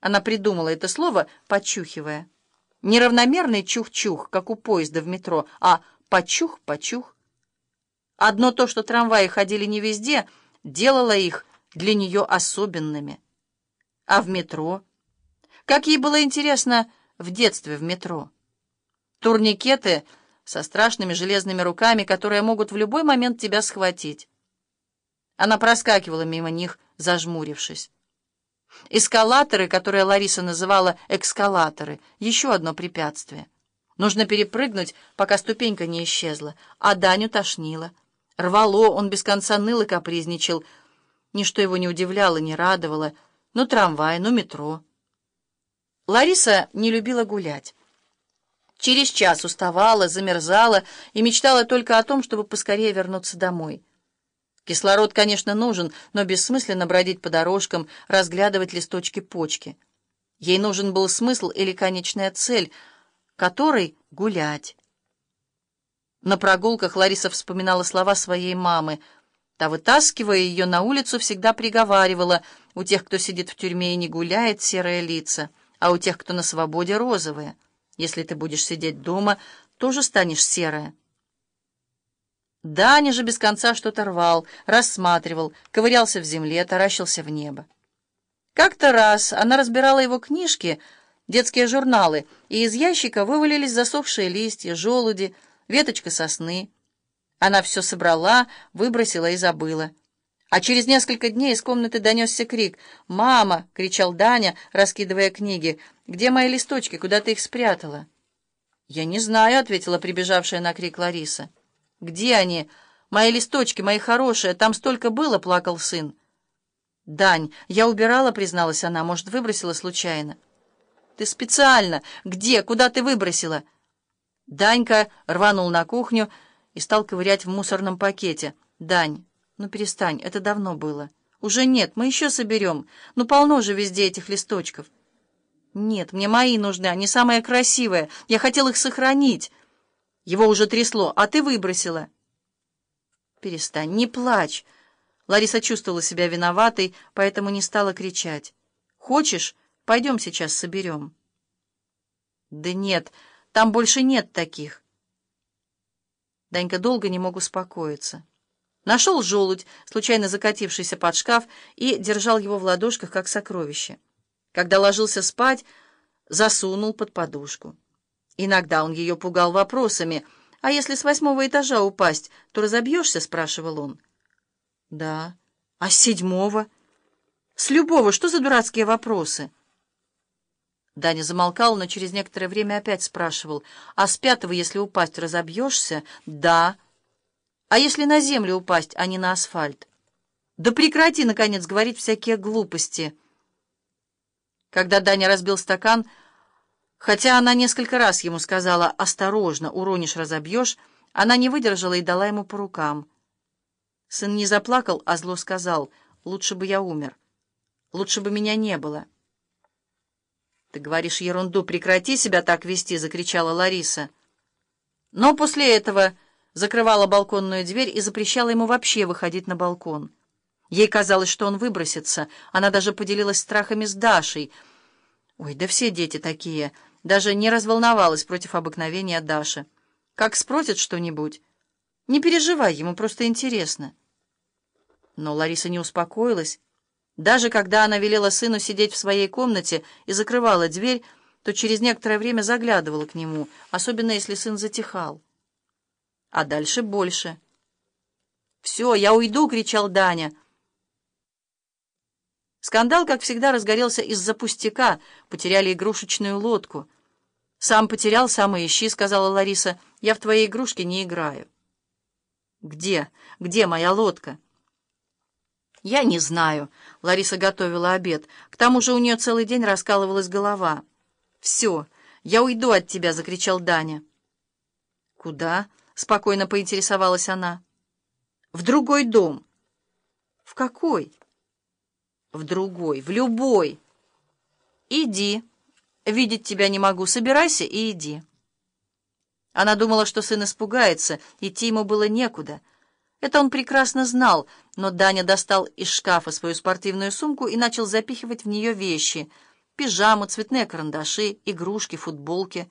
Она придумала это слово, почухивая. Неравномерный чух-чух, как у поезда в метро, а почух-почух. Одно то, что трамваи ходили не везде, делало их для нее особенными. А в метро? Как ей было интересно в детстве в метро. Турникеты со страшными железными руками, которые могут в любой момент тебя схватить. Она проскакивала мимо них, зажмурившись. Эскалаторы, которые Лариса называла экскалаторы, еще одно препятствие. Нужно перепрыгнуть, пока ступенька не исчезла, а Даню тошнило. Рвало, он без конца ныл и капризничал. Ничто его не удивляло, не радовало. Ну, трамвай, ну, метро. Лариса не любила гулять. Через час уставала, замерзала и мечтала только о том, чтобы поскорее вернуться домой. Кислород, конечно, нужен, но бессмысленно бродить по дорожкам, разглядывать листочки почки. Ей нужен был смысл или конечная цель, которой — гулять. На прогулках Лариса вспоминала слова своей мамы. Та, вытаскивая ее на улицу, всегда приговаривала, у тех, кто сидит в тюрьме и не гуляет, серые лица, а у тех, кто на свободе, розовые. Если ты будешь сидеть дома, тоже станешь серая. Даня же без конца что-то рвал, рассматривал, ковырялся в земле, таращился в небо. Как-то раз она разбирала его книжки, детские журналы, и из ящика вывалились засохшие листья, желуди, веточка сосны. Она все собрала, выбросила и забыла. А через несколько дней из комнаты донесся крик. «Мама!» — кричал Даня, раскидывая книги. «Где мои листочки? Куда ты их спрятала?» «Я не знаю», — ответила прибежавшая на крик Лариса. «Где они? Мои листочки, мои хорошие, там столько было», — плакал сын. «Дань, я убирала», — призналась она, — «может, выбросила случайно». «Ты специально! Где? Куда ты выбросила?» Данька рванул на кухню и стал ковырять в мусорном пакете. «Дань, ну перестань, это давно было. Уже нет, мы еще соберем. Ну полно же везде этих листочков». «Нет, мне мои нужны, они самые красивые. Я хотел их сохранить». Его уже трясло, а ты выбросила. Перестань, не плачь. Лариса чувствовала себя виноватой, поэтому не стала кричать. Хочешь, пойдем сейчас соберем. Да нет, там больше нет таких. Данька долго не мог успокоиться. Нашел желудь, случайно закатившийся под шкаф, и держал его в ладошках, как сокровище. Когда ложился спать, засунул под подушку. Иногда он ее пугал вопросами. «А если с восьмого этажа упасть, то разобьешься?» — спрашивал он. «Да. А с седьмого?» «С любого. Что за дурацкие вопросы?» Даня замолкал, но через некоторое время опять спрашивал. «А с пятого, если упасть, разобьешься?» «Да». «А если на землю упасть, а не на асфальт?» «Да прекрати, наконец, говорить всякие глупости!» Когда Даня разбил стакан, Хотя она несколько раз ему сказала «осторожно, уронишь, разобьешь», она не выдержала и дала ему по рукам. Сын не заплакал, а зло сказал «лучше бы я умер, лучше бы меня не было». «Ты говоришь ерунду, прекрати себя так вести!» — закричала Лариса. Но после этого закрывала балконную дверь и запрещала ему вообще выходить на балкон. Ей казалось, что он выбросится. Она даже поделилась страхами с Дашей. «Ой, да все дети такие!» Даже не разволновалась против обыкновения Даши. Как спросит что-нибудь? Не переживай, ему просто интересно. Но Лариса не успокоилась. Даже когда она велела сыну сидеть в своей комнате и закрывала дверь, то через некоторое время заглядывала к нему, особенно если сын затихал. А дальше больше. «Все, я уйду!» — кричал Даня. Скандал, как всегда, разгорелся из-за пустяка, потеряли игрушечную лодку. «Сам потерял, сам и ищи», — сказала Лариса. «Я в твоей игрушке не играю». «Где? Где моя лодка?» «Я не знаю». Лариса готовила обед. К тому же у нее целый день раскалывалась голова. «Все, я уйду от тебя», — закричал Даня. «Куда?» — спокойно поинтересовалась она. «В другой дом». «В какой?» В другой, в любой. Иди. Видеть тебя не могу. Собирайся и иди. Она думала, что сын испугается, идти ему было некуда. Это он прекрасно знал, но Даня достал из шкафа свою спортивную сумку и начал запихивать в нее вещи. Пижамы, цветные карандаши, игрушки, футболки.